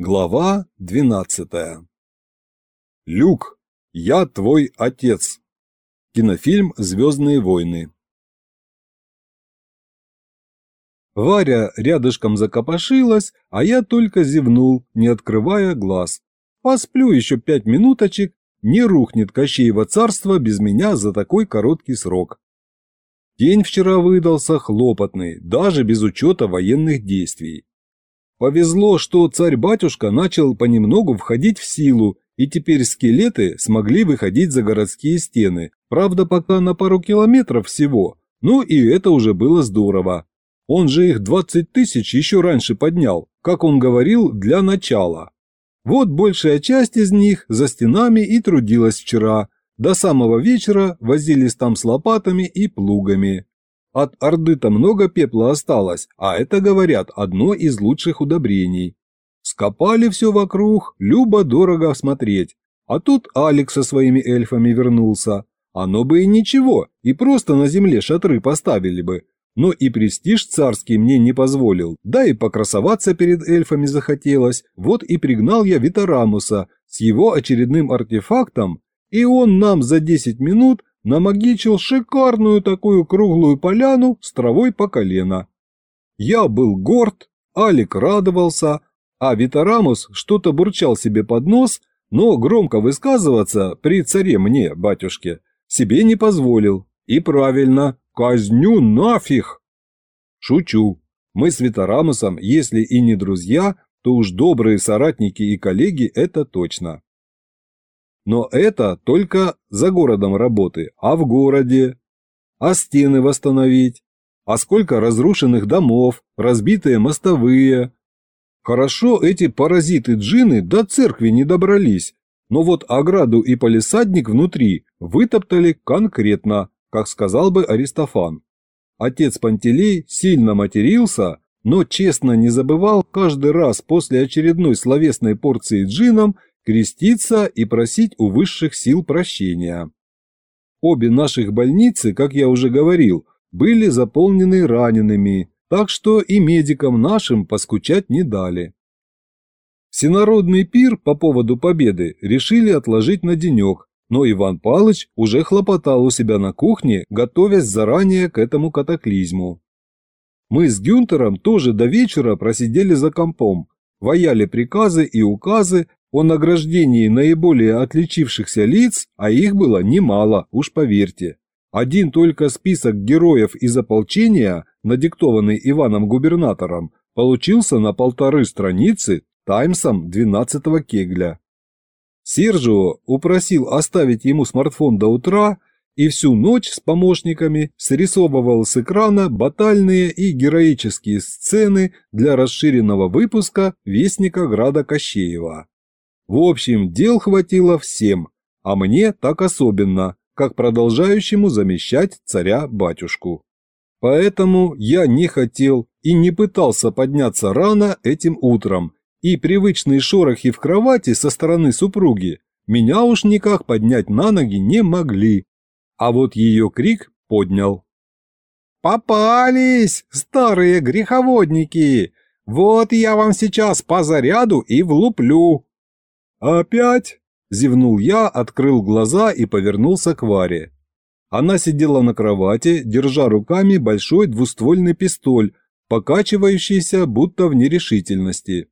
Глава 12 Люк, я твой отец. Кинофильм «Звездные войны». Варя рядышком закопошилась, а я только зевнул, не открывая глаз. Посплю еще пять минуточек, не рухнет Кощеево царство без меня за такой короткий срок. День вчера выдался хлопотный, даже без учета военных действий. Повезло, что царь-батюшка начал понемногу входить в силу, и теперь скелеты смогли выходить за городские стены, правда пока на пару километров всего, но и это уже было здорово. Он же их 20 тысяч еще раньше поднял, как он говорил, для начала. Вот большая часть из них за стенами и трудилась вчера, до самого вечера возились там с лопатами и плугами. От Орды-то много пепла осталось, а это, говорят, одно из лучших удобрений. Скопали все вокруг, любо-дорого смотреть. А тут Алекс со своими эльфами вернулся. Оно бы и ничего, и просто на земле шатры поставили бы. Но и престиж царский мне не позволил, да и покрасоваться перед эльфами захотелось, вот и пригнал я Витарамуса с его очередным артефактом, и он нам за 10 минут намагичил шикарную такую круглую поляну с травой по колено. Я был горд, Алик радовался, а Витарамус что-то бурчал себе под нос, но громко высказываться при царе мне, батюшке, себе не позволил. И правильно, казню нафиг! Шучу. Мы с Витарамусом, если и не друзья, то уж добрые соратники и коллеги это точно. Но это только за городом работы, а в городе? А стены восстановить? А сколько разрушенных домов, разбитые мостовые? Хорошо эти паразиты-джины до церкви не добрались, но вот ограду и полисадник внутри вытоптали конкретно, как сказал бы Аристофан. Отец Пантелей сильно матерился, но честно не забывал каждый раз после очередной словесной порции джином креститься и просить у высших сил прощения. Обе наших больницы, как я уже говорил, были заполнены ранеными, так что и медикам нашим поскучать не дали. Всенародный пир по поводу победы решили отложить на денек, но Иван Палыч уже хлопотал у себя на кухне, готовясь заранее к этому катаклизму. Мы с Гюнтером тоже до вечера просидели за компом, ваяли приказы и указы, о награждении наиболее отличившихся лиц, а их было немало, уж поверьте. Один только список героев из ополчения, надиктованный Иваном-губернатором, получился на полторы страницы таймсом 12-го кегля. Сержио упросил оставить ему смартфон до утра и всю ночь с помощниками срисовывал с экрана батальные и героические сцены для расширенного выпуска Вестника Града Кощеева. В общем, дел хватило всем, а мне так особенно, как продолжающему замещать царя-батюшку. Поэтому я не хотел и не пытался подняться рано этим утром, и привычные шорохи в кровати со стороны супруги меня уж никак поднять на ноги не могли. А вот ее крик поднял. «Попались, старые греховодники! Вот я вам сейчас по заряду и влуплю!» «Опять?» – зевнул я, открыл глаза и повернулся к Варе. Она сидела на кровати, держа руками большой двуствольный пистоль, покачивающийся будто в нерешительности.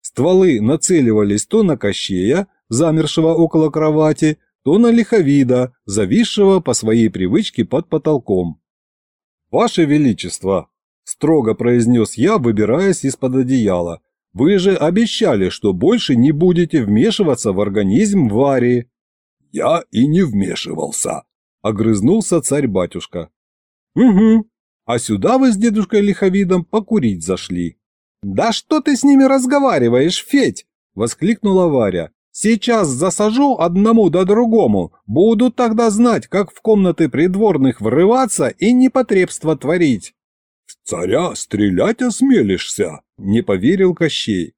Стволы нацеливались то на Кощея, замершего около кровати, то на лиховида, зависшего по своей привычке под потолком. «Ваше Величество!» – строго произнес я, выбираясь из-под одеяла. Вы же обещали, что больше не будете вмешиваться в организм Варии. Я и не вмешивался, огрызнулся царь-батюшка. Угу. А сюда вы с дедушкой Лиховидом покурить зашли. Да что ты с ними разговариваешь, Федь? воскликнула Варя. Сейчас засажу одному да другому, буду тогда знать, как в комнаты придворных врываться и непотребство творить. «В царя стрелять осмелишься?» – не поверил Кощей.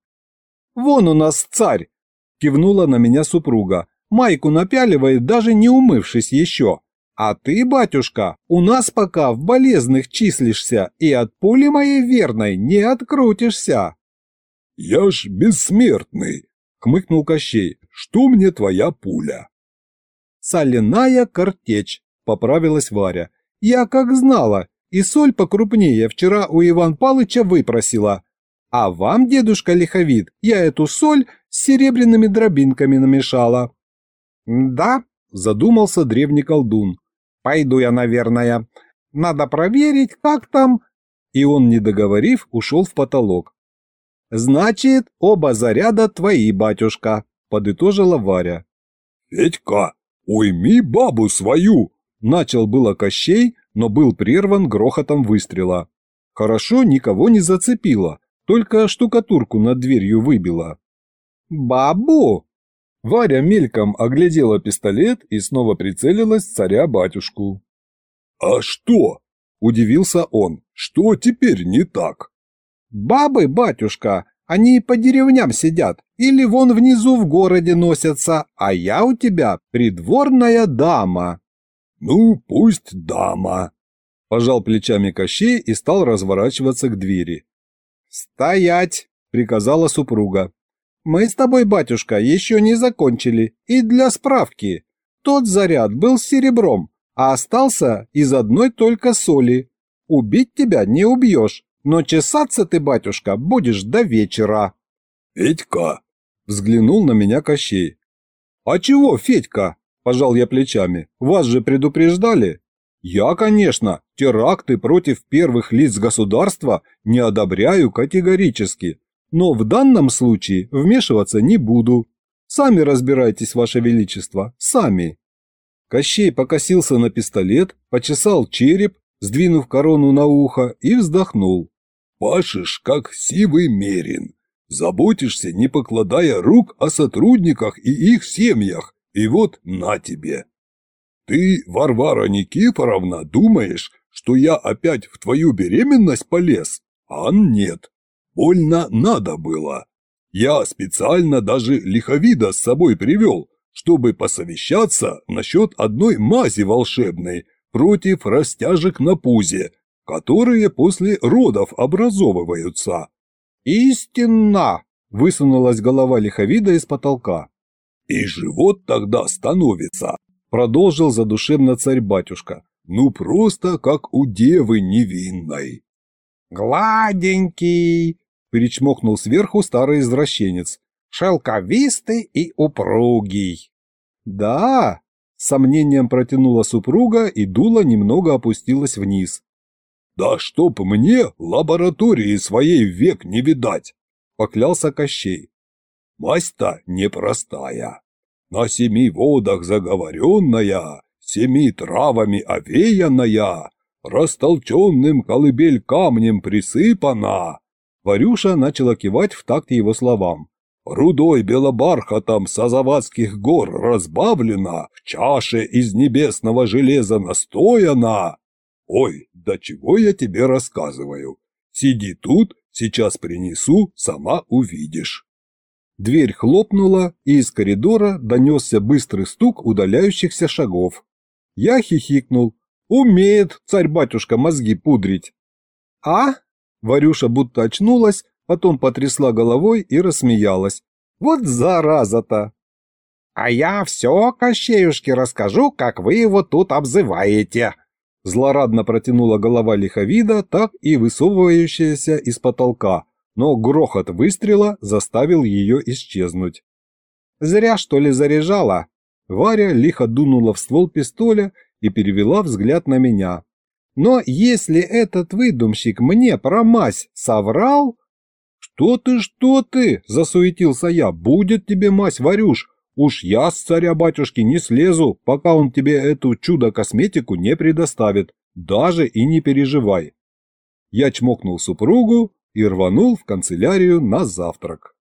«Вон у нас царь!» – кивнула на меня супруга. «Майку напяливает, даже не умывшись еще. А ты, батюшка, у нас пока в болезных числишься и от пули моей верной не открутишься». Я ж бессмертный, хмыкнул Кощей. Что мне твоя пуля? Соляная картечь, поправилась Варя. Я как знала, и соль покрупнее вчера у Иван Палыча выпросила. А вам, дедушка Лиховид, я эту соль с серебряными дробинками намешала. Да, задумался древний колдун. Пойду я, наверное. Надо проверить, как там... И он, не договорив, ушел в потолок. «Значит, оба заряда твои, батюшка», — подытожила Варя. «Федька, уйми бабу свою!» Начал было Кощей, но был прерван грохотом выстрела. Хорошо никого не зацепило, только штукатурку над дверью выбило. «Бабу!» Варя мельком оглядела пистолет и снова прицелилась царя-батюшку. «А что?» – удивился он. «Что теперь не так?» «Бабы, батюшка, они по деревням сидят или вон внизу в городе носятся, а я у тебя придворная дама». «Ну, пусть дама», – пожал плечами Кощей и стал разворачиваться к двери. «Стоять!» – приказала супруга. «Мы с тобой, батюшка, еще не закончили, и для справки. Тот заряд был серебром, а остался из одной только соли. Убить тебя не убьешь, но чесаться ты, батюшка, будешь до вечера». «Федька!» – взглянул на меня Кощей. «А чего, Федька?» – пожал я плечами. «Вас же предупреждали?» «Я, конечно, теракты против первых лиц государства не одобряю категорически, но в данном случае вмешиваться не буду. Сами разбирайтесь, Ваше Величество, сами». Кощей покосился на пистолет, почесал череп, сдвинув корону на ухо, и вздохнул. Пашешь, как сивый мерин. Заботишься, не покладая рук о сотрудниках и их семьях. И вот на тебе. Ты, Варвара Никифоровна, думаешь, что я опять в твою беременность полез? А нет. Больно надо было. Я специально даже лиховида с собой привел, чтобы посовещаться насчет одной мази волшебной против растяжек на пузе, которые после родов образовываются. «Истинно!» – высунулась голова лиховида из потолка. «И живот тогда становится», – продолжил задушевно царь-батюшка. «Ну просто как у девы невинной». «Гладенький!» – перечмокнул сверху старый извращенец. «Шелковистый и упругий». «Да!» – сомнением протянула супруга, и дуло немного опустилось вниз. «Да чтоб мне лаборатории своей век не видать!» – поклялся Кощей. «Масть-то непростая. На семи водах заговоренная, семи травами овеянная, растолченным колыбель камнем присыпана». Варюша начала кивать в такт его словам. «Рудой белобархатом с Азаватских гор разбавлена, в чаше из небесного железа настояна, «Ой, да чего я тебе рассказываю? Сиди тут, сейчас принесу, сама увидишь». Дверь хлопнула, и из коридора донесся быстрый стук удаляющихся шагов. Я хихикнул. «Умеет царь-батюшка мозги пудрить». «А?» Варюша будто очнулась, потом потрясла головой и рассмеялась. «Вот зараза-то!» «А я все Кощеюшке расскажу, как вы его тут обзываете!» Злорадно протянула голова лиховида, так и высовывающаяся из потолка, но грохот выстрела заставил ее исчезнуть. «Зря, что ли, заряжала?» Варя лихо дунула в ствол пистоля и перевела взгляд на меня. «Но если этот выдумщик мне про мазь соврал...» «Что ты, что ты?» – засуетился я. «Будет тебе мазь, Варюш, Уж я с царя-батюшки не слезу, пока он тебе эту чудо-косметику не предоставит. Даже и не переживай. Я чмокнул супругу и рванул в канцелярию на завтрак.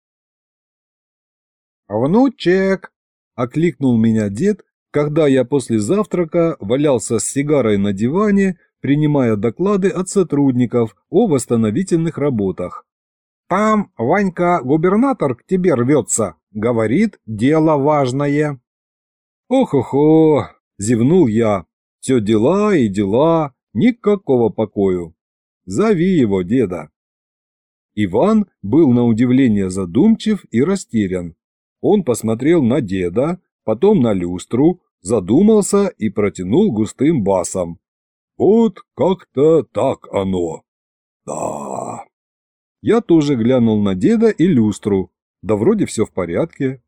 «Внучек!» – окликнул меня дед, когда я после завтрака валялся с сигарой на диване, принимая доклады от сотрудников о восстановительных работах. «Там, Ванька, губернатор к тебе рвется!» Говорит, дело важное. Ох-охо, зевнул я. Все дела и дела, никакого покою. Зови его, деда. Иван был на удивление задумчив и растерян. Он посмотрел на деда, потом на люстру, задумался и протянул густым басом. «Вот как-то так оно. Да». Я тоже глянул на деда и люстру. Да вроде все в порядке.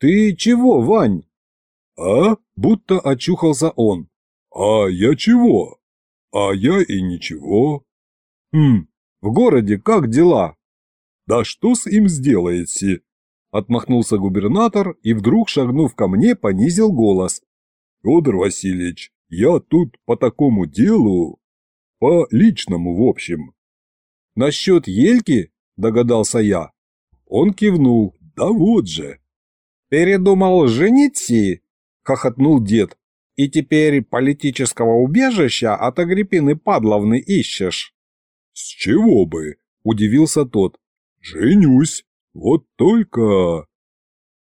«Ты чего, Вань?» «А?» – будто очухался он. «А я чего? А я и ничего». «Хм, в городе как дела?» «Да что с им сделаете?» Отмахнулся губернатор и вдруг, шагнув ко мне, понизил голос. «Федор Васильевич, я тут по такому делу, по личному в общем». «Насчет ельки?» – догадался я. Он кивнул. «Да вот же». «Передумал жениться?» – хохотнул дед. «И теперь политического убежища от Агриппины Падловны ищешь?» «С чего бы?» – удивился тот. «Женюсь. Вот только...»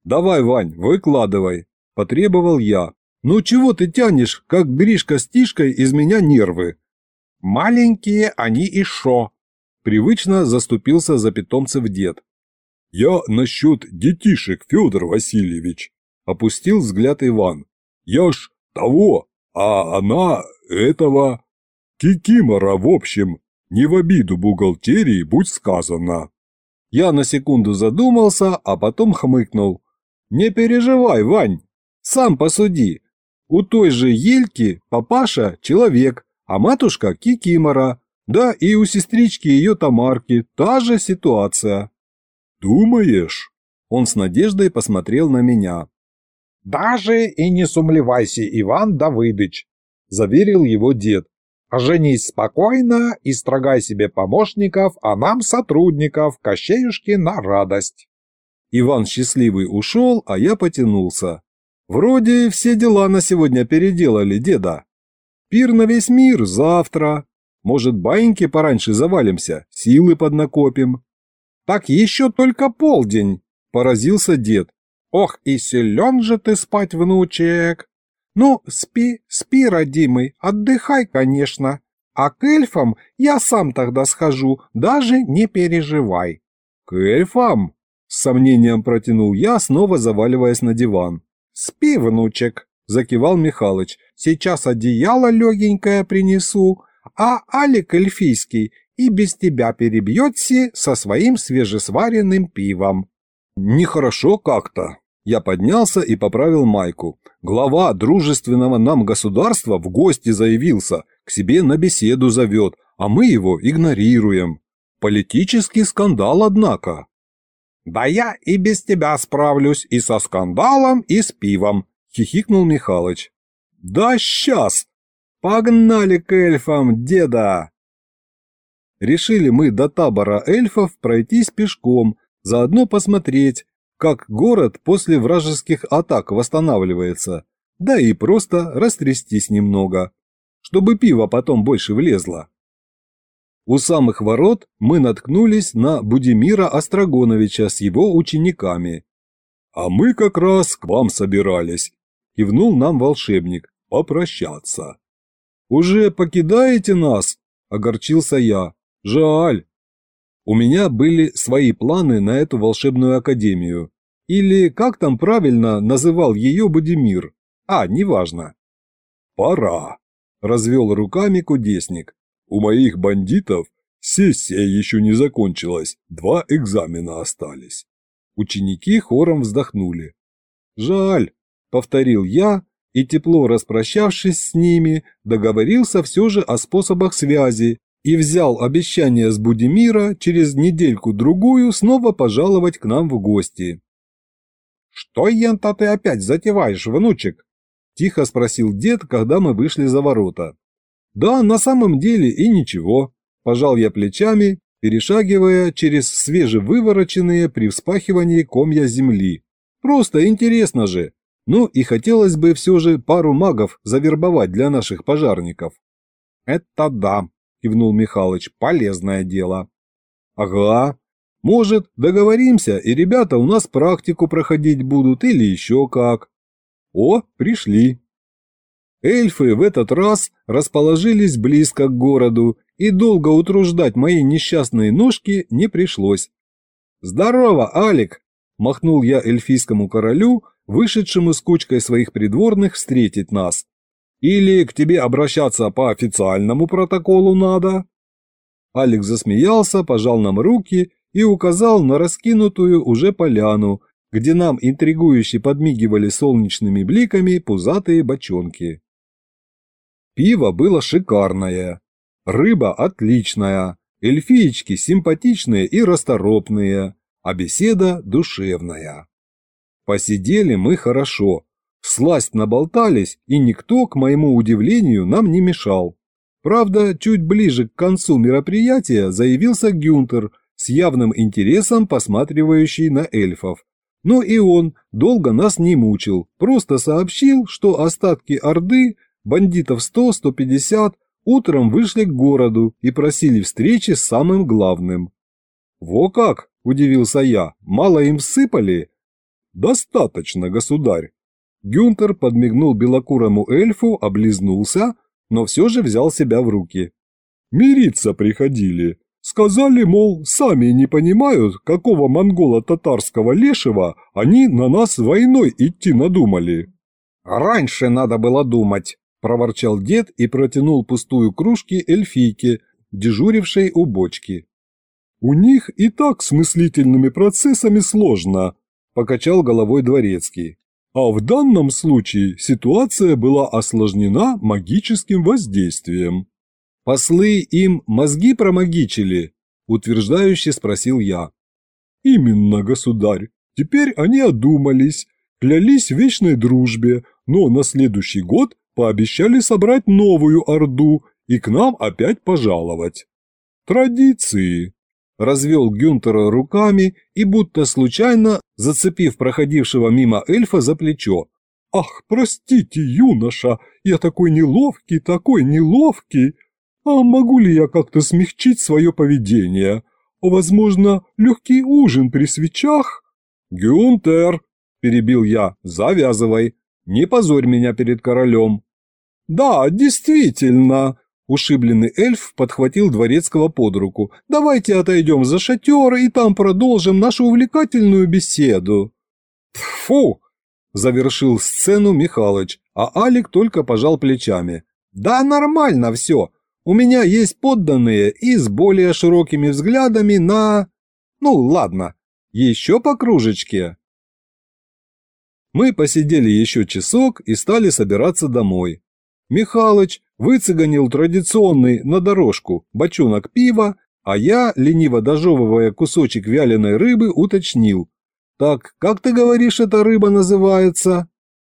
«Давай, Вань, выкладывай», – потребовал я. «Ну чего ты тянешь, как Гришка с Тишкой из меня нервы?» «Маленькие они и шо», – привычно заступился за питомцев дед. «Я насчет детишек, Федор Васильевич», – опустил взгляд Иван. «Я ж того, а она этого... Кикимора, в общем, не в обиду бухгалтерии, будь сказано». Я на секунду задумался, а потом хмыкнул. «Не переживай, Вань, сам посуди. У той же Ельки папаша – человек, а матушка – кикимора. Да и у сестрички ее Тамарки та же ситуация». «Думаешь?» Он с надеждой посмотрел на меня. «Даже и не сумлевайся, Иван Давыдыч», – заверил его дед. Женись спокойно и строгай себе помощников, а нам сотрудников, Кощеюшки на радость. Иван счастливый ушел, а я потянулся. Вроде все дела на сегодня переделали, деда. Пир на весь мир завтра. Может, баиньки пораньше завалимся, силы поднакопим. Так еще только полдень, поразился дед. Ох, и силен же ты спать, внучек. «Ну, спи, спи, родимый, отдыхай, конечно. А к эльфам я сам тогда схожу, даже не переживай». «К эльфам?» – с сомнением протянул я, снова заваливаясь на диван. «Спи, внучек», – закивал Михалыч. «Сейчас одеяло легенькое принесу, а Алик эльфийский и без тебя перебьется со своим свежесваренным пивом». «Нехорошо как-то», я поднялся и поправил майку. Глава дружественного нам государства в гости заявился, к себе на беседу зовет, а мы его игнорируем. Политический скандал, однако. «Да я и без тебя справлюсь и со скандалом, и с пивом», — хихикнул Михалыч. «Да сейчас! Погнали к эльфам, деда!» Решили мы до табора эльфов пройтись пешком, заодно посмотреть, как город после вражеских атак восстанавливается, да и просто растрястись немного, чтобы пиво потом больше влезло. У самых ворот мы наткнулись на Будимира Острогоновича с его учениками. «А мы как раз к вам собирались», – кивнул нам волшебник, – «попрощаться». «Уже покидаете нас?» – огорчился я. «Жаль». У меня были свои планы на эту волшебную академию. Или как там правильно называл ее Будимир? А, неважно. «Пора», – развел руками кудесник. «У моих бандитов сессия еще не закончилась, два экзамена остались». Ученики хором вздохнули. «Жаль», – повторил я, и тепло распрощавшись с ними, договорился все же о способах связи и взял обещание с Будимира через недельку-другую снова пожаловать к нам в гости. «Что, Ента, ты опять затеваешь, внучек?» – тихо спросил дед, когда мы вышли за ворота. «Да, на самом деле и ничего», – пожал я плечами, перешагивая через свежевывороченные при вспахивании комья земли. «Просто интересно же. Ну и хотелось бы все же пару магов завербовать для наших пожарников». «Это да», кивнул Михалыч, полезное дело. Ага. Может, договоримся, и ребята у нас практику проходить будут или еще как. О, пришли. Эльфы в этот раз расположились близко к городу и долго утруждать мои несчастные ножки не пришлось. «Здорово, Алик!» – махнул я эльфийскому королю, вышедшему с кучкой своих придворных встретить нас. «Или к тебе обращаться по официальному протоколу надо?» Алик засмеялся, пожал нам руки и указал на раскинутую уже поляну, где нам интригующе подмигивали солнечными бликами пузатые бочонки. Пиво было шикарное, рыба отличная, эльфиечки симпатичные и расторопные, а беседа душевная. Посидели мы хорошо, сласть наболтались, и никто, к моему удивлению, нам не мешал. Правда, чуть ближе к концу мероприятия заявился Гюнтер с явным интересом посматривающий на эльфов. Но и он долго нас не мучил, просто сообщил, что остатки Орды, бандитов 100-150, утром вышли к городу и просили встречи с самым главным. «Во как!» – удивился я. «Мало им всыпали?» «Достаточно, государь!» Гюнтер подмигнул белокурому эльфу, облизнулся, но все же взял себя в руки. «Мириться приходили. Сказали, мол, сами не понимают, какого монголо-татарского лешего они на нас войной идти надумали». «Раньше надо было думать», – проворчал дед и протянул пустую кружки эльфийке, дежурившей у бочки. «У них и так с мыслительными процессами сложно», – покачал головой дворецкий. А в данном случае ситуация была осложнена магическим воздействием. «Послы им мозги промагичили?» – утверждающе спросил я. «Именно, государь. Теперь они одумались, клялись вечной дружбе, но на следующий год пообещали собрать новую Орду и к нам опять пожаловать. Традиции развел Гюнтера руками и будто случайно, зацепив проходившего мимо эльфа за плечо. «Ах, простите, юноша, я такой неловкий, такой неловкий! А могу ли я как-то смягчить свое поведение? Возможно, легкий ужин при свечах?» «Гюнтер!» – перебил я. «Завязывай! Не позорь меня перед королем!» «Да, действительно!» Ушибленный эльф подхватил дворецкого под руку. «Давайте отойдем за шатер и там продолжим нашу увлекательную беседу». «Фу!» – завершил сцену Михалыч, а Алик только пожал плечами. «Да нормально все. У меня есть подданные и с более широкими взглядами на... Ну, ладно, еще по кружечке». Мы посидели еще часок и стали собираться домой. Михалыч выцеганил традиционный на дорожку бочонок пива, а я, лениво дожевывая кусочек вяленой рыбы, уточнил. «Так, как ты говоришь, эта рыба называется?»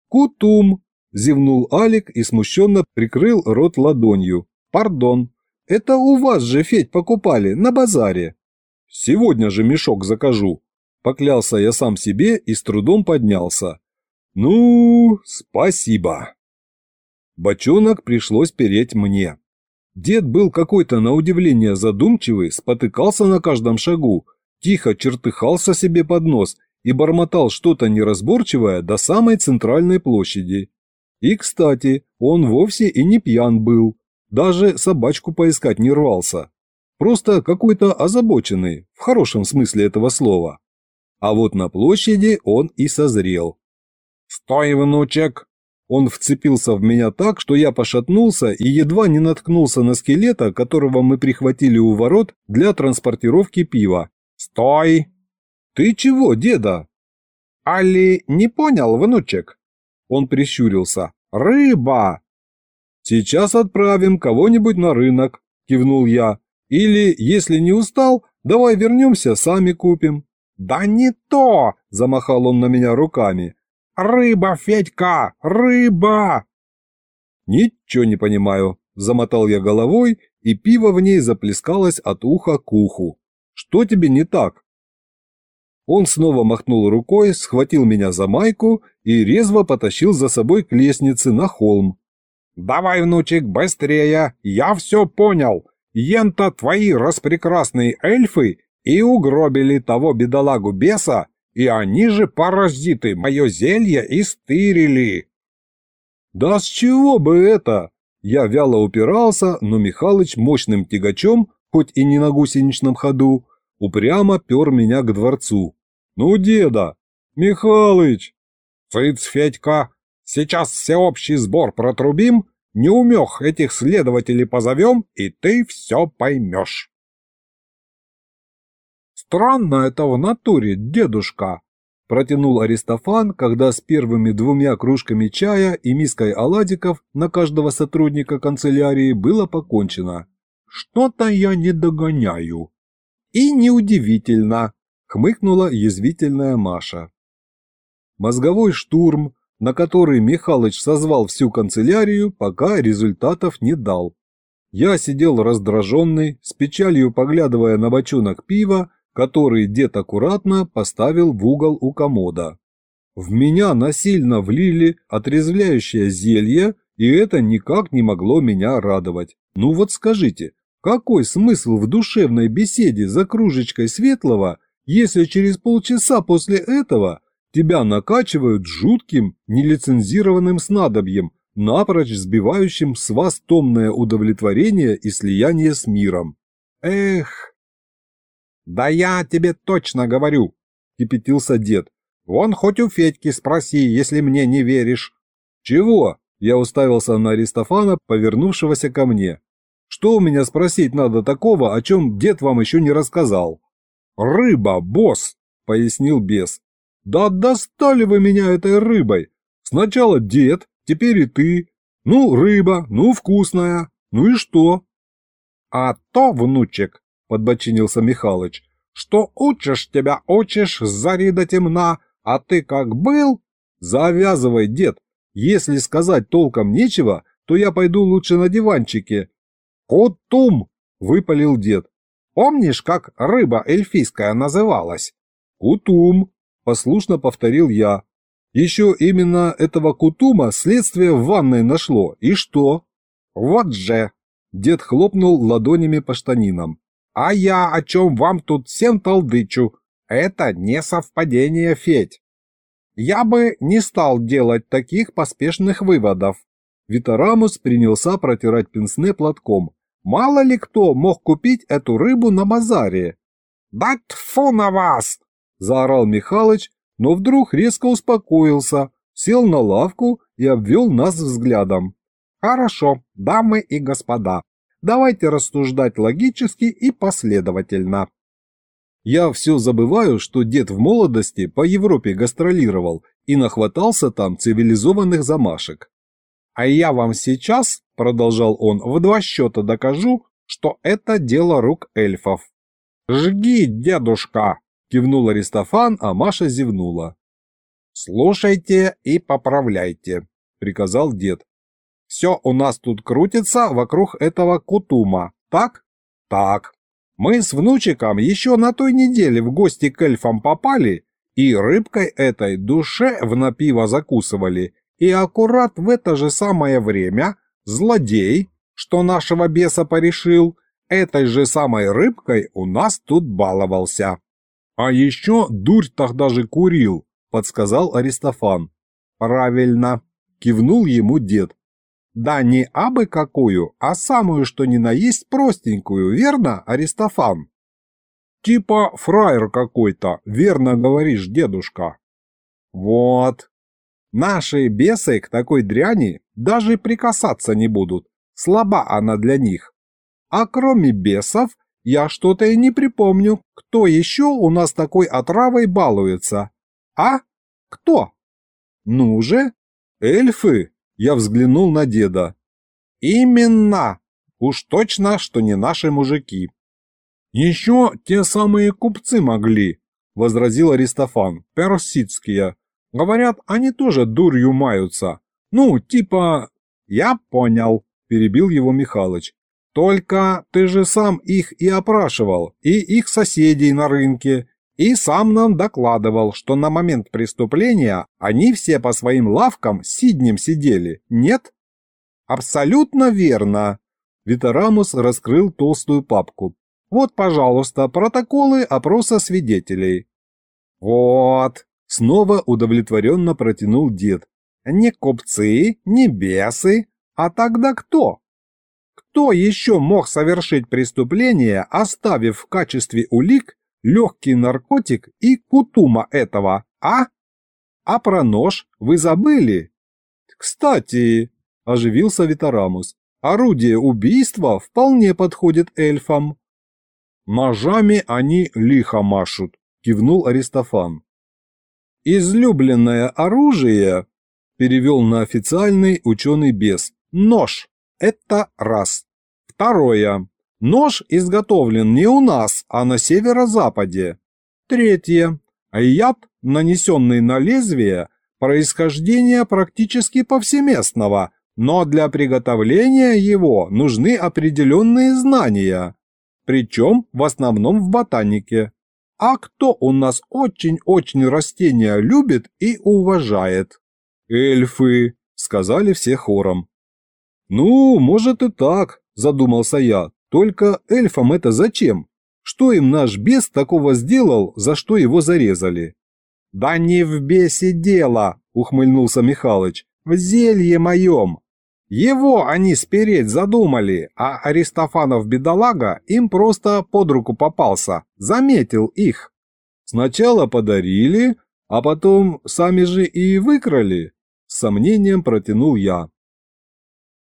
«Кутум», – зевнул Алик и смущенно прикрыл рот ладонью. «Пардон. Это у вас же, Федь, покупали, на базаре». «Сегодня же мешок закажу», – поклялся я сам себе и с трудом поднялся. «Ну, спасибо». Бочонок пришлось переть мне. Дед был какой-то на удивление задумчивый, спотыкался на каждом шагу, тихо чертыхался себе под нос и бормотал что-то неразборчивое до самой центральной площади. И, кстати, он вовсе и не пьян был, даже собачку поискать не рвался. Просто какой-то озабоченный, в хорошем смысле этого слова. А вот на площади он и созрел. «Стой, внучек!» Он вцепился в меня так, что я пошатнулся и едва не наткнулся на скелета, которого мы прихватили у ворот для транспортировки пива. «Стой!» «Ты чего, деда?» «Али не понял, внучек?» Он прищурился. «Рыба!» «Сейчас отправим кого-нибудь на рынок», – кивнул я. «Или, если не устал, давай вернемся, сами купим». «Да не то!» – замахал он на меня руками. «Рыба, Федька, рыба!» «Ничего не понимаю», – замотал я головой, и пиво в ней заплескалось от уха к уху. «Что тебе не так?» Он снова махнул рукой, схватил меня за майку и резво потащил за собой к лестнице на холм. «Давай, внучек, быстрее, я все понял. Ента твои распрекрасные эльфы и угробили того бедолагу беса, и они же, паразиты, мое зелье истырили. Да с чего бы это? Я вяло упирался, но Михалыч мощным тягачом, хоть и не на гусеничном ходу, упрямо пер меня к дворцу. «Ну, деда! Михалыч!» «Цыц, Федька! Сейчас всеобщий сбор протрубим, неумех этих следователей позовем, и ты все поймешь!» «Странно это в натуре, дедушка!» – протянул Аристофан, когда с первыми двумя кружками чая и миской оладиков на каждого сотрудника канцелярии было покончено. «Что-то я не догоняю». «И неудивительно», – хмыкнула язвительная Маша. Мозговой штурм, на который Михалыч созвал всю канцелярию, пока результатов не дал. Я сидел раздраженный, с печалью поглядывая на бочонок пива, который дед аккуратно поставил в угол у комода. В меня насильно влили отрезвляющее зелье, и это никак не могло меня радовать. Ну вот скажите, какой смысл в душевной беседе за кружечкой светлого, если через полчаса после этого тебя накачивают жутким нелицензированным снадобьем, напрочь сбивающим с вас томное удовлетворение и слияние с миром? Эх! «Да я тебе точно говорю», – кипятился дед. «Вон хоть у Федьки спроси, если мне не веришь». «Чего?» – я уставился на Аристофана, повернувшегося ко мне. «Что у меня спросить надо такого, о чем дед вам еще не рассказал?» «Рыба, босс!» – пояснил бес. «Да достали вы меня этой рыбой! Сначала дед, теперь и ты. Ну, рыба, ну, вкусная. Ну и что?» «А то, внучек, — подбочинился Михалыч, — что учишь тебя учишь зари до темна, а ты как был? Завязывай, дед. Если сказать толком нечего, то я пойду лучше на диванчике. Кутум, — выпалил дед. Помнишь, как рыба эльфийская называлась? Кутум, — послушно повторил я. Еще именно этого кутума следствие в ванной нашло. И что? Вот же! Дед хлопнул ладонями по штанинам. А я о чем вам тут всем толдычу? Это не совпадение, Федь. Я бы не стал делать таких поспешных выводов. Витарамус принялся протирать пенсне платком. Мало ли кто мог купить эту рыбу на базаре. «Да тьфу на вас!» – заорал Михалыч, но вдруг резко успокоился, сел на лавку и обвел нас взглядом. «Хорошо, дамы и господа, Давайте рассуждать логически и последовательно. Я все забываю, что дед в молодости по Европе гастролировал и нахватался там цивилизованных замашек. А я вам сейчас, продолжал он, в два счета докажу, что это дело рук эльфов. «Жги, дедушка!» – кивнул Аристофан, а Маша зевнула. «Слушайте и поправляйте», – приказал дед. Все у нас тут крутится вокруг этого кутума, так? Так. Мы с внучиком еще на той неделе в гости к эльфам попали, и рыбкой этой душе в напиво закусывали, и аккурат в это же самое время злодей, что нашего беса порешил, этой же самой рыбкой у нас тут баловался. А еще дурь тогда же курил, подсказал Аристофан. Правильно, кивнул ему дед. Да не абы какую, а самую что ни на есть простенькую, верно, Аристофан? Типа фраер какой-то, верно говоришь, дедушка. Вот. Наши бесы к такой дряни даже прикасаться не будут. Слаба она для них. А кроме бесов, я что-то и не припомню, кто еще у нас такой отравой балуется. А? Кто? Ну же, эльфы, я взглянул на деда. «Именно! Уж точно, что не наши мужики!» «Еще те самые купцы могли», — возразил Аристофан, — «персидские. Говорят, они тоже дурью маются. Ну, типа...» «Я понял», — перебил его Михалыч. «Только ты же сам их и опрашивал, и их соседей на рынке, и сам нам докладывал, что на момент преступления они все по своим лавкам сиднем сидели, нет? Абсолютно верно. Витарамус раскрыл толстую папку. Вот, пожалуйста, протоколы опроса свидетелей. Вот. Снова удовлетворенно протянул дед. Не купцы, не бесы, А тогда кто? Кто еще мог совершить преступление, оставив в качестве улик легкий наркотик и кутума этого, а? А про нож вы забыли? Кстати, оживился Витарамус, орудие убийства вполне подходит эльфам. Ножами они лихо машут, кивнул Аристофан. Излюбленное оружие, перевел на официальный ученый бес, нож. Это раз. Второе. Нож изготовлен не у нас, а на северо-западе. Третье. Яд, нанесенный на лезвие, происхождения практически повсеместного, но для приготовления его нужны определенные знания, причем в основном в ботанике. А кто у нас очень-очень растения любит и уважает? Эльфы, сказали все хором. Ну, может и так, задумался я, только эльфам это зачем? Что им наш бес такого сделал, за что его зарезали? Да не в бесе дело, ухмыльнулся Михалыч, в зелье моем. Его они спереть задумали, а Аристофанов бедолага им просто под руку попался, заметил их. Сначала подарили, а потом сами же и выкрали, с сомнением протянул я.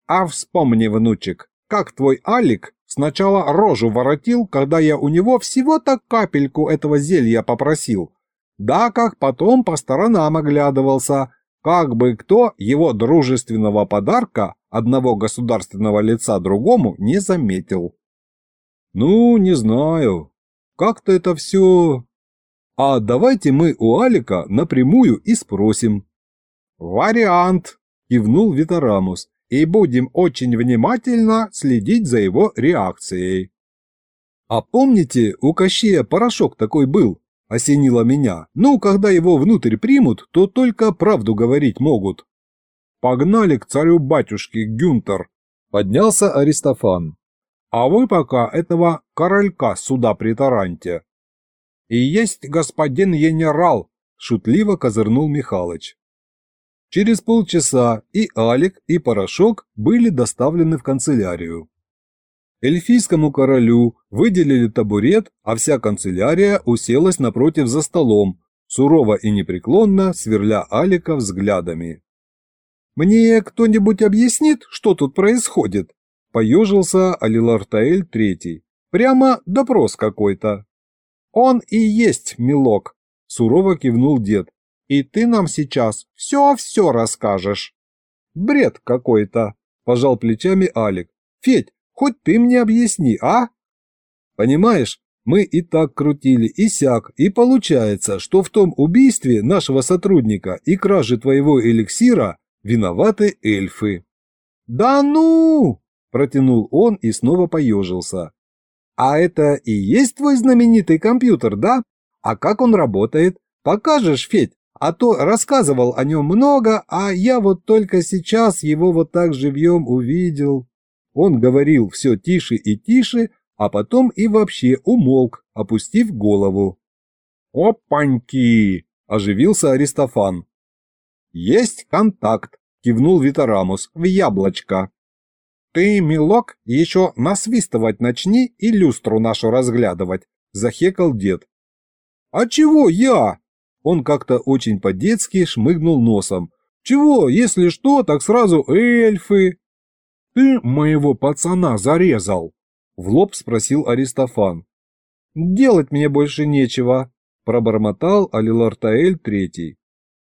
А вспомни, внучек, как твой Алик сначала рожу воротил, когда я у него всего-то капельку этого зелья попросил. Да, как потом по сторонам оглядывался, как бы кто его дружественного подарка одного государственного лица другому не заметил. Ну, не знаю. Как-то это все... А давайте мы у Алика напрямую и спросим. Вариант, кивнул Витарамус, и будем очень внимательно следить за его реакцией. А помните, у Кощея порошок такой был? Осенило меня. Ну, когда его внутрь примут, то только правду говорить могут. Погнали к царю-батюшке, Гюнтер. Поднялся Аристофан. А вы пока этого королька сюда притараньте. И есть господин генерал, шутливо козырнул Михалыч. Через полчаса и Алик, и Порошок были доставлены в канцелярию. Эльфийскому королю выделили табурет, а вся канцелярия уселась напротив за столом, сурово и непреклонно сверля Алика взглядами. «Мне кто-нибудь объяснит, что тут происходит?» – поежился Алилартаэль Третий. «Прямо допрос какой-то». «Он и есть, милок», – сурово кивнул дед. «И ты нам сейчас все-все расскажешь». «Бред какой-то», – пожал плечами Алик. «Федь, Хоть ты мне объясни, а? Понимаешь, мы и так крутили, и сяк, и получается, что в том убийстве нашего сотрудника и краже твоего эликсира виноваты эльфы. Да ну! Протянул он и снова поежился. А это и есть твой знаменитый компьютер, да? А как он работает? Покажешь, Федь? А то рассказывал о нем много, а я вот только сейчас его вот так живьем увидел. Он говорил все тише и тише, а потом и вообще умолк, опустив голову. «Опаньки!» – оживился Аристофан. «Есть контакт», – кивнул Витарамус, – «в яблочко». «Ты, милок, еще насвистывать начни и люстру нашу разглядывать», – захекал дед. «А чего я?» Он как-то очень по-детски шмыгнул носом. «Чего, если что, так сразу эльфы, «Ты моего пацана зарезал?» – в лоб спросил Аристофан. «Делать мне больше нечего», – пробормотал Алилартаэль Третий.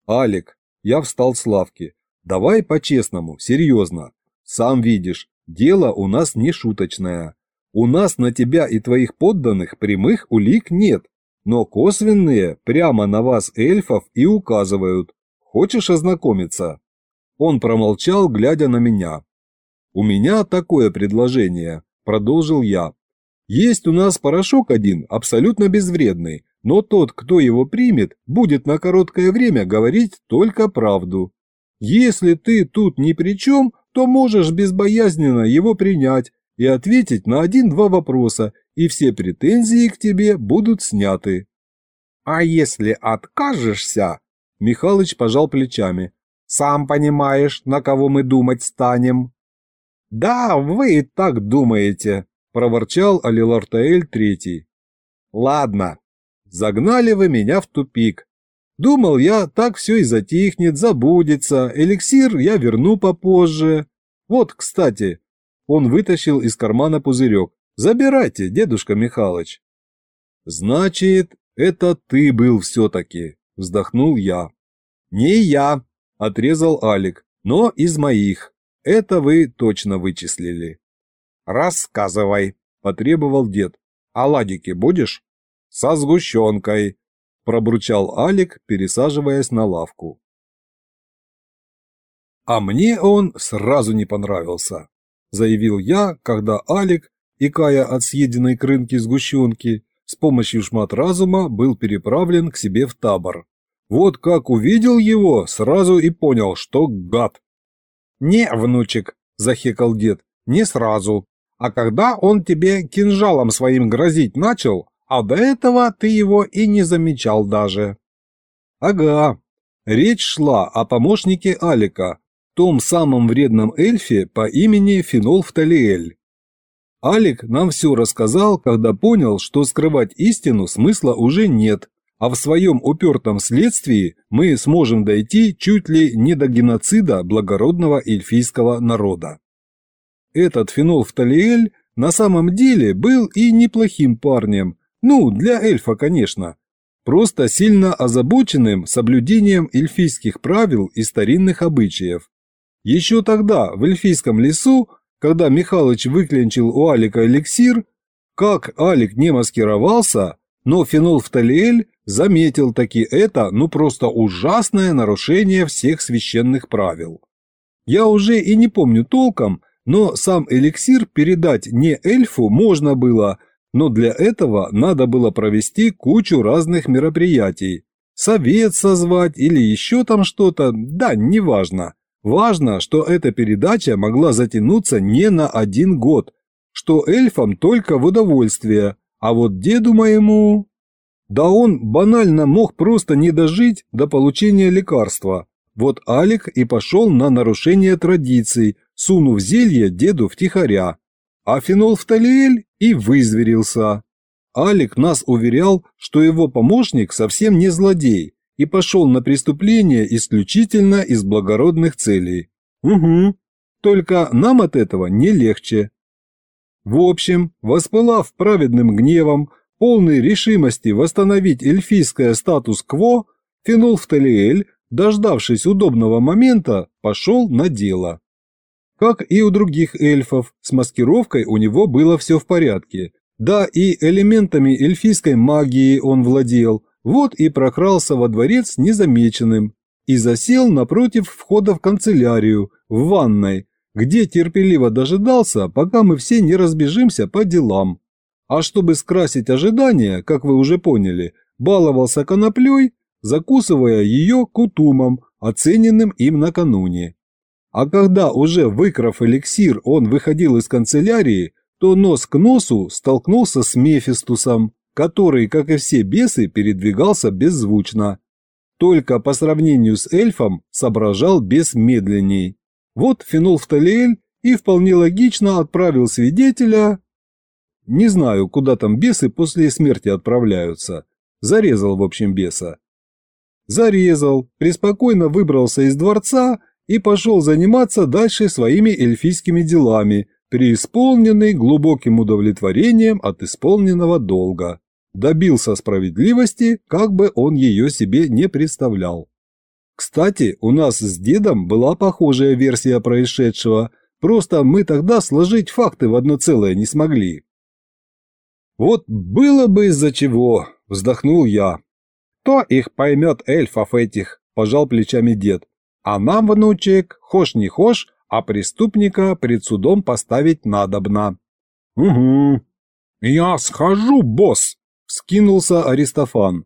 «Алик, я встал с лавки. Давай по-честному, серьезно. Сам видишь, дело у нас не шуточное. У нас на тебя и твоих подданных прямых улик нет, но косвенные прямо на вас эльфов и указывают. Хочешь ознакомиться?» Он промолчал, глядя на меня. «У меня такое предложение», – продолжил я. «Есть у нас порошок один, абсолютно безвредный, но тот, кто его примет, будет на короткое время говорить только правду. Если ты тут ни при чем, то можешь безбоязненно его принять и ответить на один-два вопроса, и все претензии к тебе будут сняты». «А если откажешься?» Михалыч пожал плечами. «Сам понимаешь, на кого мы думать станем». «Да, вы и так думаете», – проворчал Алилартаэль Третий. «Ладно, загнали вы меня в тупик. Думал я, так все и затихнет, забудется, эликсир я верну попозже. Вот, кстати, он вытащил из кармана пузырек. Забирайте, дедушка Михалыч. Значит, это ты был все-таки, вздохнул я. Не я, отрезал Алик, но из моих. Это вы точно вычислили. Рассказывай, потребовал дед. Оладики будешь? Со сгущенкой, пробурчал Алик, пересаживаясь на лавку. А мне он сразу не понравился, заявил я, когда Алик, икая от съеденной крынки сгущенки, с помощью шмат разума был переправлен к себе в табор. Вот как увидел его, сразу и понял, что гад. «Не, внучек», – захекал дед, – «не сразу. А когда он тебе кинжалом своим грозить начал, а до этого ты его и не замечал даже». «Ага». Речь шла о помощнике Алика, том самом вредном эльфе по имени Фенол-Фталиэль. Алик нам все рассказал, когда понял, что скрывать истину смысла уже нет, а в своем упертом следствии мы сможем дойти чуть ли не до геноцида благородного эльфийского народа. Этот Фенол-Фталиэль на самом деле был и неплохим парнем, ну, для эльфа, конечно, просто сильно озабоченным соблюдением эльфийских правил и старинных обычаев. Еще тогда, в эльфийском лесу, когда Михалыч выклинчил у Алика эликсир, как Алик не маскировался, но фенолфталиэль заметил таки это, ну просто ужасное нарушение всех священных правил. Я уже и не помню толком, но сам эликсир передать не эльфу можно было, но для этого надо было провести кучу разных мероприятий. Совет созвать или еще там что-то, да, неважно. Важно, что эта передача могла затянуться не на один год, что эльфам только в удовольствие, а вот деду моему... Да он банально мог просто не дожить до получения лекарства. Вот Алик и пошел на нарушение традиций, сунув зелье деду втихаря. А фенолфталиэль и вызверился. Алик нас уверял, что его помощник совсем не злодей, и пошел на преступление исключительно из благородных целей. Угу, только нам от этого не легче. В общем, воспылав праведным гневом, полной решимости восстановить эльфийское статус-кво, Фенолфталиэль, дождавшись удобного момента, пошел на дело. Как и у других эльфов, с маскировкой у него было все в порядке. Да и элементами эльфийской магии он владел – вот и прокрался во дворец незамеченным и засел напротив входа в канцелярию, в ванной, где терпеливо дожидался, пока мы все не разбежимся по делам. А чтобы скрасить ожидания, как вы уже поняли, баловался коноплей, закусывая ее кутумом, оцененным им накануне. А когда уже выкрав эликсир он выходил из канцелярии, то нос к носу столкнулся с Мефистусом, который, как и все бесы, передвигался беззвучно. Только по сравнению с эльфом соображал бес медленней. Вот Фенолфталиэль и вполне логично отправил свидетеля... Не знаю, куда там бесы после смерти отправляются. Зарезал, в общем, беса. Зарезал, преспокойно выбрался из дворца и пошел заниматься дальше своими эльфийскими делами, преисполненный глубоким удовлетворением от исполненного долга. Добился справедливости, как бы он ее себе не представлял. Кстати, у нас с дедом была похожая версия происшедшего, просто мы тогда сложить факты в одно целое не смогли. «Вот было бы из-за чего», – вздохнул я. «Кто их поймет, эльфов этих?» – пожал плечами дед. «А нам, внучек, хошь не хошь, а преступника пред судом поставить надобно. Угу. Я схожу, босс, вскинулся Аристофан.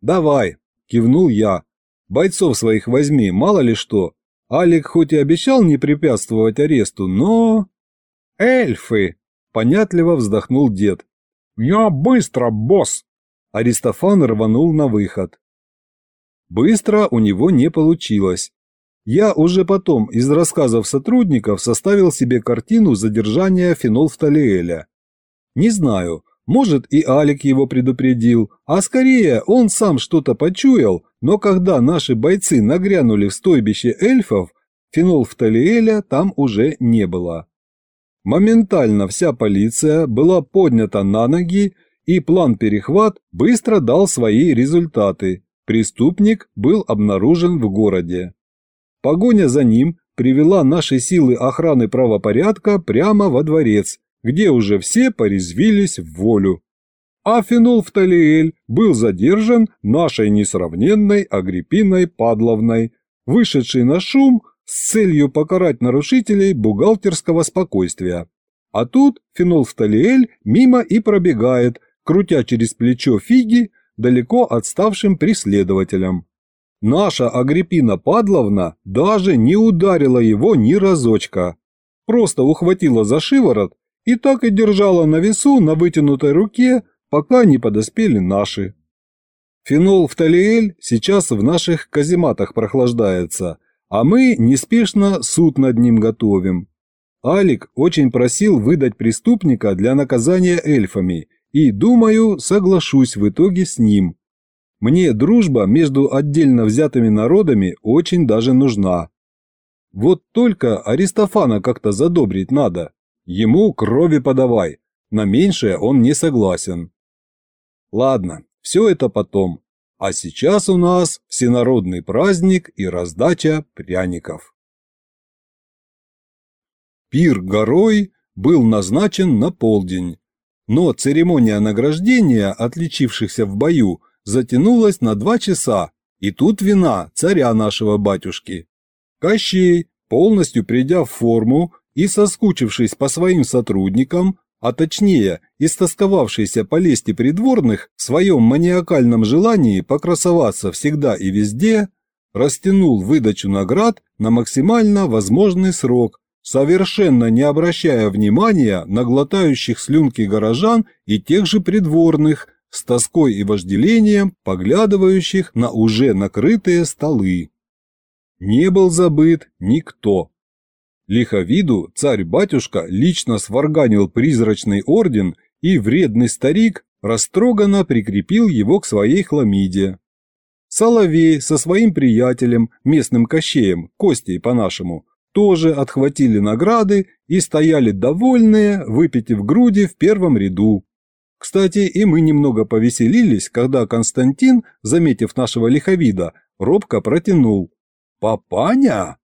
Давай, кивнул я. Бойцов своих возьми, мало ли что. Алик хоть и обещал не препятствовать аресту, но... Эльфы! Понятливо вздохнул дед. Я быстро, босс! Аристофан рванул на выход. Быстро у него не получилось. Я уже потом из рассказов сотрудников составил себе картину задержания фенолфталиэля. Не знаю, может и Алик его предупредил, а скорее он сам что-то почуял, но когда наши бойцы нагрянули в стойбище эльфов, фенолфталиэля там уже не было. Моментально вся полиция была поднята на ноги, и план перехват быстро дал свои результаты. Преступник был обнаружен в городе. Погоня за ним привела наши силы охраны правопорядка прямо во дворец, где уже все порезвились в волю. А Фенолфталиэль был задержан нашей несравненной Агриппиной Падловной, вышедшей на шум с целью покарать нарушителей бухгалтерского спокойствия. А тут Фенолфталиэль мимо и пробегает, крутя через плечо фиги далеко отставшим преследователям. Наша Агриппина Падловна даже не ударила его ни разочка. Просто ухватила за шиворот и так и держала на весу на вытянутой руке, пока не подоспели наши. Фенол-фталиэль сейчас в наших казематах прохлаждается, а мы неспешно суд над ним готовим. Алик очень просил выдать преступника для наказания эльфами, и, думаю, соглашусь в итоге с ним. Мне дружба между отдельно взятыми народами очень даже нужна. Вот только Аристофана как-то задобрить надо. Ему крови подавай, на меньшее он не согласен. Ладно, все это потом. А сейчас у нас всенародный праздник и раздача пряников. Пир горой был назначен на полдень, но церемония награждения отличившихся в бою затянулась на два часа, и тут вина царя нашего батюшки. Кощей, полностью придя в форму и соскучившись по своим сотрудникам, а точнее, истосковавшийся по лести придворных в своем маниакальном желании покрасоваться всегда и везде, растянул выдачу наград на максимально возможный срок, совершенно не обращая внимания на глотающих слюнки горожан и тех же придворных, с тоской и вожделением поглядывающих на уже накрытые столы. Не был забыт никто. Лиховиду царь-батюшка лично сварганил призрачный орден, и вредный старик растроганно прикрепил его к своей хламиде. Соловей со своим приятелем, местным кощеем, Костей по-нашему, тоже отхватили награды и стояли довольные, выпитив груди в первом ряду. Кстати, и мы немного повеселились, когда Константин, заметив нашего лиховида, робко протянул. «Папаня?»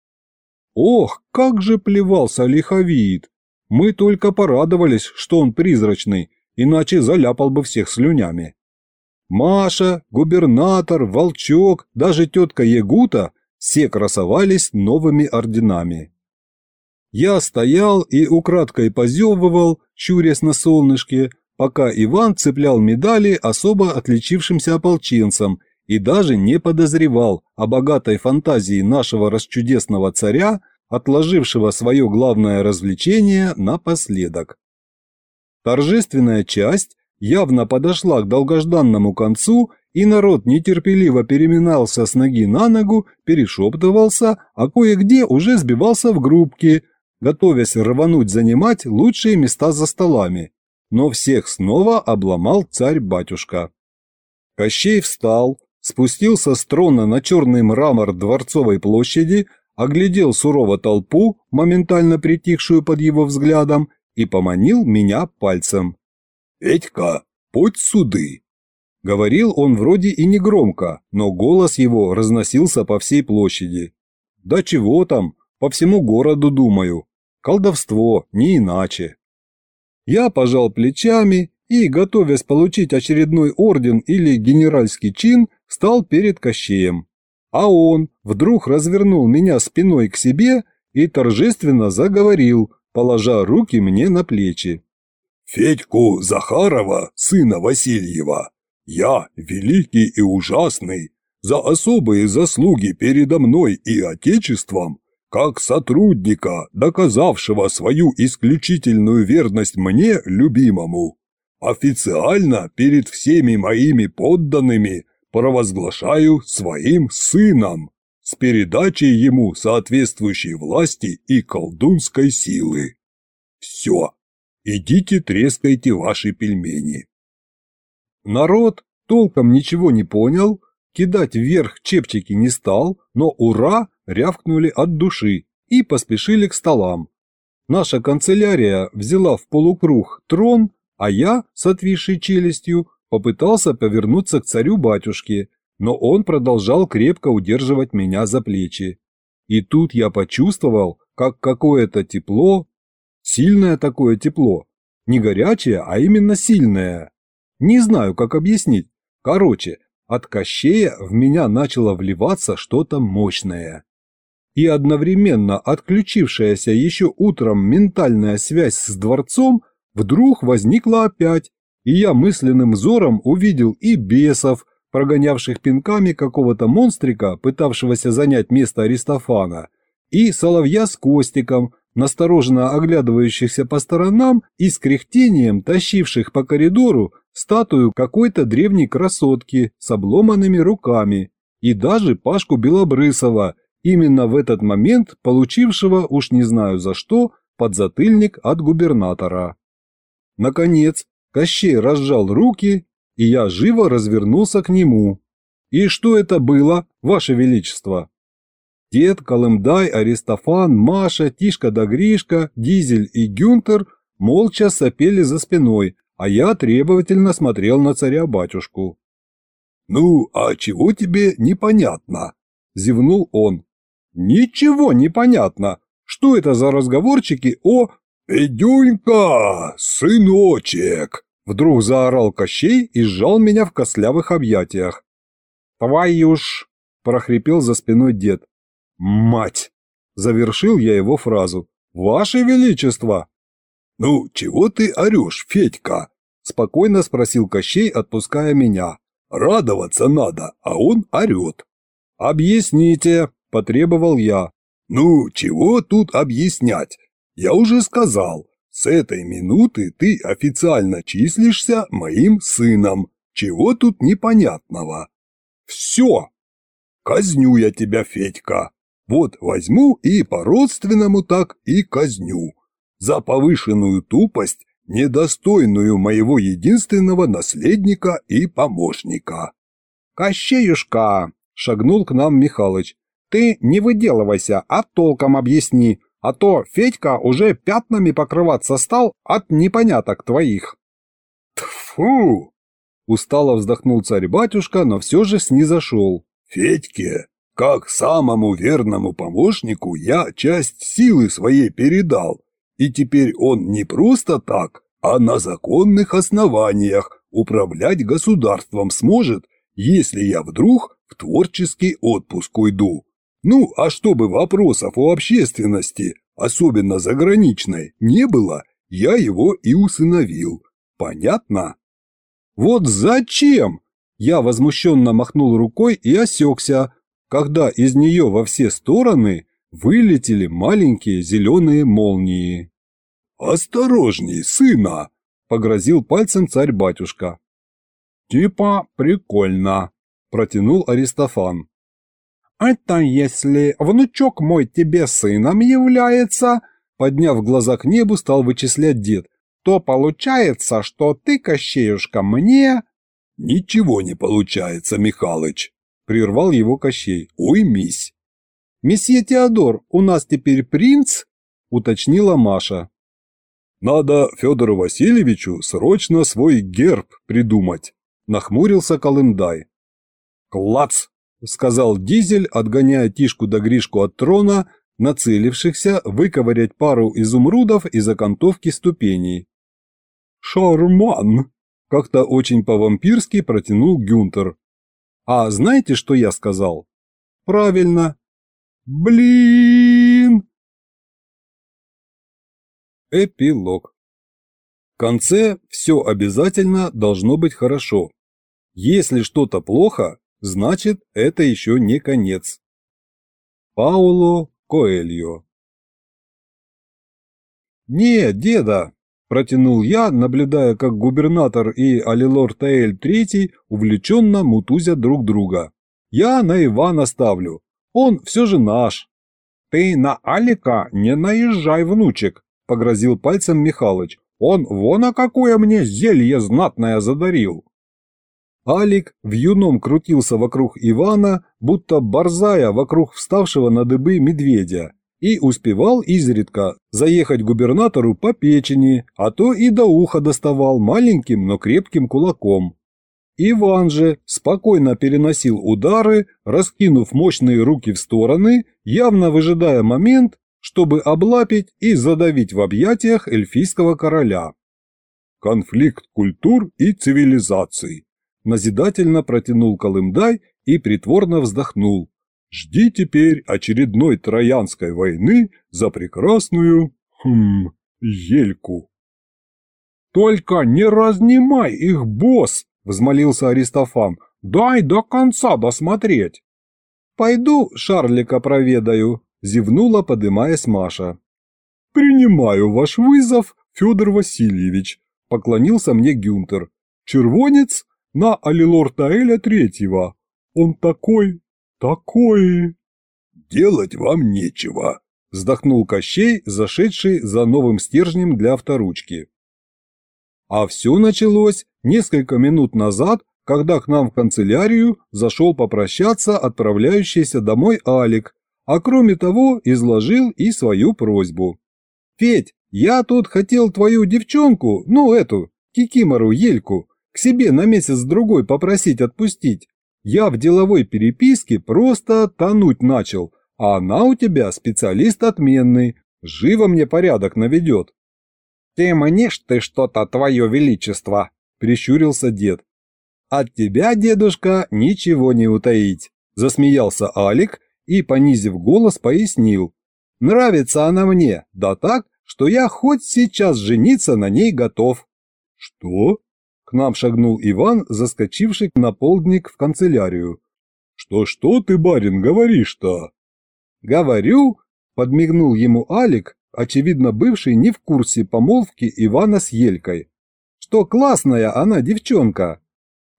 Ох, как же плевался лиховид! Мы только порадовались, что он призрачный, иначе заляпал бы всех слюнями. Маша, губернатор, Волчок, даже тетка Ягута все красовались новыми орденами. Я стоял и украдкой позевывал, чурясь на солнышке, пока Иван цеплял медали особо отличившимся ополченцам – и даже не подозревал о богатой фантазии нашего расчудесного царя, отложившего свое главное развлечение напоследок. Торжественная часть явно подошла к долгожданному концу, и народ нетерпеливо переминался с ноги на ногу, перешептывался, а кое-где уже сбивался в группки, готовясь рвануть занимать лучшие места за столами. Но всех снова обломал царь-батюшка. Кощей встал, спустился с трона на черный мрамор Дворцовой площади, оглядел сурово толпу, моментально притихшую под его взглядом, и поманил меня пальцем. «Петька, путь суды!» Говорил он вроде и негромко, но голос его разносился по всей площади. «Да чего там, по всему городу думаю. Колдовство, не иначе». Я пожал плечами и, готовясь получить очередной орден или генеральский чин, стал перед Кощеем. А он вдруг развернул меня спиной к себе и торжественно заговорил, положа руки мне на плечи. «Федьку Захарова, сына Васильева, я, великий и ужасный, за особые заслуги передо мной и Отечеством, как сотрудника, доказавшего свою исключительную верность мне, любимому, официально перед всеми моими подданными провозглашаю своим сыном. с передачей ему соответствующей власти и колдунской силы. Все, идите трескайте ваши пельмени. Народ толком ничего не понял, кидать вверх чепчики не стал, но ура рявкнули от души и поспешили к столам. Наша канцелярия взяла в полукруг трон, а я, с отвисшей челюстью, попытался повернуться к царю-батюшке, но он продолжал крепко удерживать меня за плечи. И тут я почувствовал, как какое-то тепло, сильное такое тепло, не горячее, а именно сильное. Не знаю, как объяснить. Короче, от Кощея в меня начало вливаться что-то мощное. И одновременно отключившаяся еще утром ментальная связь с дворцом вдруг возникла опять, и я мысленным взором увидел и бесов, прогонявших пинками какого-то монстрика, пытавшегося занять место Аристофана, и соловья с Костиком, настороженно оглядывающихся по сторонам и с кряхтением тащивших по коридору статую какой-то древней красотки с обломанными руками, и даже Пашку Белобрысова, именно в этот момент получившего, уж не знаю за что, подзатыльник от губернатора. Наконец, Кощей разжал руки и я живо развернулся к нему. «И что это было, Ваше Величество?» Дед, Колымдай, Аристофан, Маша, Тишка да Гришка, Дизель и Гюнтер молча сопели за спиной, а я требовательно смотрел на царя-батюшку. «Ну, а чего тебе непонятно?» – зевнул он. «Ничего не понятно. Что это за разговорчики о...» «Петюнька, сыночек!» Вдруг заорал Кощей и сжал меня в костлявых объятиях. «Твою ж!» – прохрипел за спиной дед. «Мать!» – завершил я его фразу. «Ваше Величество!» «Ну, чего ты орешь, Федька?» – спокойно спросил Кощей, отпуская меня. «Радоваться надо, а он орет». «Объясните!» – потребовал я. «Ну, чего тут объяснять? Я уже сказал, с этой минуты ты официально числишься моим сыном. Чего тут непонятного? Все. Казню я тебя, Федька. Вот возьму и по-родственному так и казню. За повышенную тупость, недостойную моего единственного наследника и помощника. Кощеюшка, шагнул к нам Михалыч. Ты не выделывайся, а толком объясни, а то Федька уже пятнами покрываться стал от непоняток твоих. Тфу! Устало вздохнул царь-батюшка, но все же снизошел. Федьке, как самому верному помощнику, я часть силы своей передал, и теперь он не просто так, а на законных основаниях управлять государством сможет, если я вдруг в творческий отпуск уйду. Ну, а чтобы вопросов у общественности, особенно заграничной, не было, я его и усыновил. Понятно? Вот зачем? Я возмущенно махнул рукой и осекся, когда из нее во все стороны вылетели маленькие зеленые молнии. «Осторожней, сына!» – погрозил пальцем царь-батюшка. «Типа прикольно», – протянул Аристофан. «Это если внучок мой тебе сыном является», подняв глаза к небу, стал вычислять дед, то получается, что ты, Кощеюшка, мне...» «Ничего не получается, Михалыч», — прервал его Кощей. «Уймись». «Месье Теодор, у нас теперь принц?» — уточнила Маша. «Надо Федору Васильевичу срочно свой герб придумать», — нахмурился Колымдай. «Клац!» — сказал Дизель, отгоняя Тишку да Гришку от трона, нацелившихся выковырять пару изумрудов из окантовки ступеней. «Шарман!» — как-то очень по-вампирски протянул Гюнтер. «А знаете, что я сказал?» «Правильно!» «Блин!» Эпилог В конце все обязательно должно быть хорошо. Если что-то плохо, значит, это еще не конец. Пауло Коэльо «Не, деда!» – протянул я, наблюдая, как губернатор и Алилор Таэль III увлеченно мутузят друг друга. «Я на Ивана ставлю. Он все же наш. Ты на Алика не наезжай, внучек, погрозил пальцем Михалыч. Он вон а какое мне зелье знатное задарил. Алик в юном крутился вокруг Ивана, будто борзая вокруг вставшего на дыбы медведя, и успевал изредка заехать губернатору по печени, а то и до уха доставал маленьким, но крепким кулаком. Иван же спокойно переносил удары, раскинув мощные руки в стороны, явно выжидая момент, чтобы облапить и задавить в объятиях эльфийского короля. Конфликт культур и цивилизаций. Назидательно протянул Колымдай и притворно вздохнул. Жди теперь очередной Троянской войны за прекрасную, хм, ельку. «Только не разнимай их, босс!» – взмолился Аристофан. «Дай до конца досмотреть!» «Пойду Шарлика проведаю», – зевнула, подымаясь Маша. «Принимаю ваш вызов, Федор Васильевич», – поклонился мне Гюнтер. «Червонец на Алилор Таэля Третьего. Он такой такое?» «Делать вам нечего», – вздохнул Кощей, зашедший за новым стержнем для авторучки. А все началось несколько минут назад, когда к нам в канцелярию зашел попрощаться отправляющийся домой Алик, а кроме того изложил и свою просьбу. «Федь, я тут хотел твою девчонку, ну эту, Кикимору Ельку, к себе на месяц-другой попросить отпустить. Я в деловой переписке просто тонуть начал, а она у тебя специалист отменный, живо мне порядок наведет». «Ты мнешь ты что-то, твое величество?» – прищурился дед. «От тебя, дедушка, ничего не утаить», – засмеялся Алик и, понизив голос, пояснил. «Нравится она мне, да так, что я хоть сейчас жениться на ней готов». «Что?» К нам шагнул Иван, заскочивший на полдник в канцелярию. «Что-что ты, барин, говоришь-то?» «Говорю», – подмигнул ему Алик, очевидно бывший не в курсе помолвки Ивана с Елькой. «Что классная она девчонка.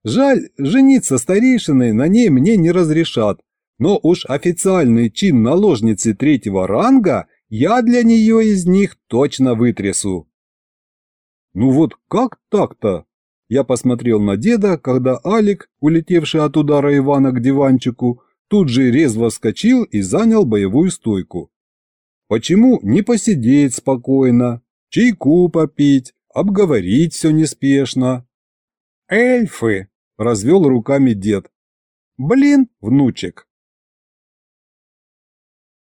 Жаль, жениться старейшиной на ней мне не разрешат, но уж официальный чин наложницы третьего ранга я для нее из них точно вытрясу». «Ну вот как так-то?» Я посмотрел на деда, когда Алик, улетевший от удара Ивана к диванчику, тут же резво вскочил и занял боевую стойку. Почему не посидеть спокойно, чайку попить, обговорить все неспешно? «Эльфы!» – развел руками дед. «Блин, внучек,